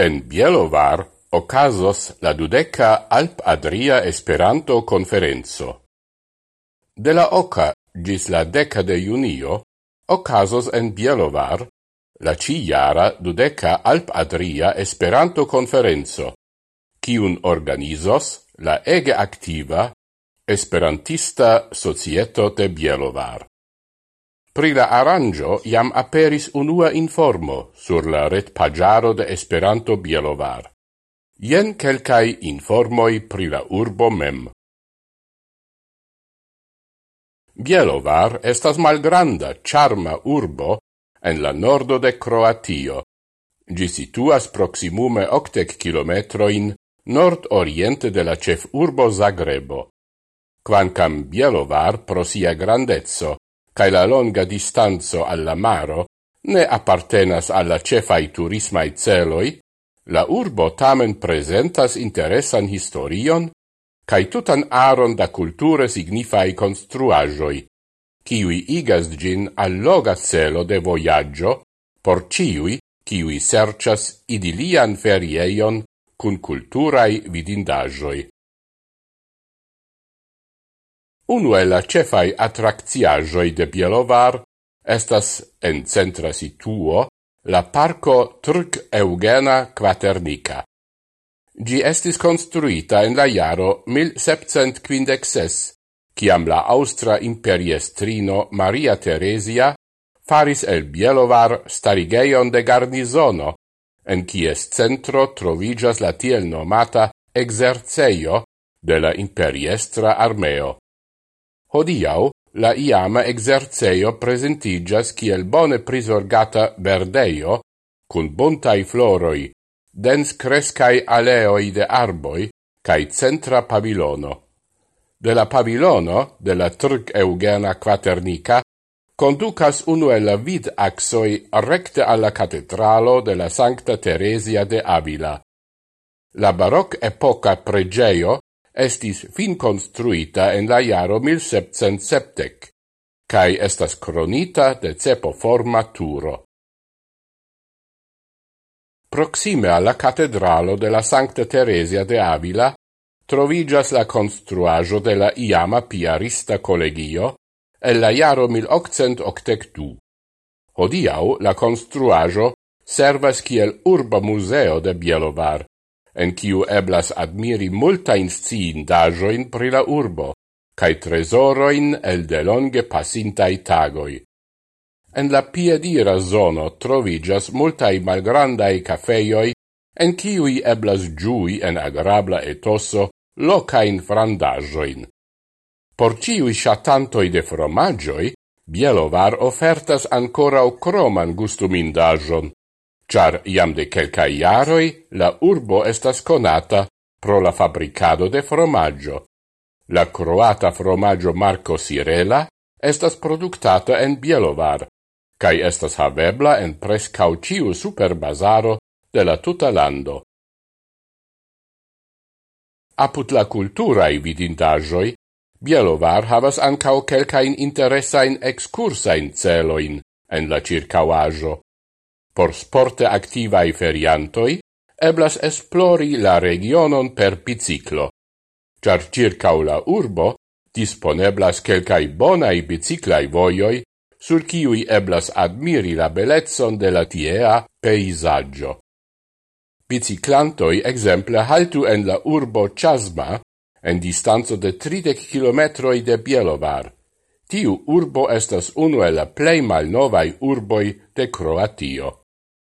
En Bielovar ocasos la dudeca Alp-Adria Esperanto conferenzo. De la oca gis la deca de junio ocasos en Bielovar la ciara dudeca Alp-Adria Esperanto conferenzo, kiun organizos la ege activa Esperantista Societo de Bielovar. Pri la arrangio jam aperis unua informo sur la ret pagiaro de Esperanto Bielovar. Jen kelkai informoi pri la urbo mem. Bielovar estas malgranda, charma urbo en la nordo de Croatio. Gi situas proximume octec kilometroin nord-oriente de la cef urbo Zagrebo. Quancam Bielovar pro sia grandezzo cae la longa distanzo alla maro ne appartenas alla cefai turismai celoi, la urbo tamen presentas interesan historion cae tutan aron da culture signifai construajoi, ciui igas gin alloga celo de voyaggio por ciui ciui serchas idilian ferieion cun culturai vidindajoi. Unu el la cefai attractiagioi de Bielovar estas en centra situo la parco Trc Eugena Quaternica. Gi estis construita en la jaro 1756, ciam la Austra imperiestrino Maria Teresia faris el Bielovar starigeion de garnizono, en cies centro trovigas la tiel nomata exerceio de la imperiestra armeo. Hodiau la iama exerceio presentigas kiel bone prisorgata verdeio, cun bontai floroi, dens crescai aleoi de arboi, cae centra pavilono. De la pavilono, de la Trg Eugena Quaternica, conducas uno el la vid axoi recte alla catedralo de la Sancta Teresia de Avila. La baroc epoca pregeio estis fin construita en la jaro 1770, cae estas cronita de cepo forma turo. Proxime alla catedralo de la Sancta Teresia de Avila trovigas la construajo de la iama piarista collegio el la jaro 1882. Hodiau la construajo servas kiel urba museo de Bielovar, en kiu eblas admiri multain sciindajoin pri la urbo, cae tresoroin el delonge pasintai tagoi. En la piedira zono trovigas multai malgrandai cafeioi, en kiui eblas giui en agrabla etoso locain frandajoin. Por ciui shatantoi de fromagioi, Bielovar ofertas ancora o croman gustumindajon, char iam de quelcae iaroi la urbo estas conata pro la fabricado de fromaggio. La croata fromaggio Marco Sirela estas productata en Bielovar, cae estas havebla en prescau ciu superbazaro de la tuta lando. Aput la culturae vidintajoi, Bielovar havas ancao quelcain interessain excursain celoin en la circauajo por sporte activae feriantoi, eblas esplori la regionon per biciclo, char circau la urbo disponeblas quelcae bonai biciclai voioi, sur ciui eblas admiri la belezzon de la tiea peisaggio. Biciclantoi exemple haltu en la urbo Chasma, en distanzo de 30 kilometroi de Bielovar. Tiu urbo estas unu el la plei malnovai urboi de Croatio.